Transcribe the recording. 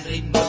al ritmo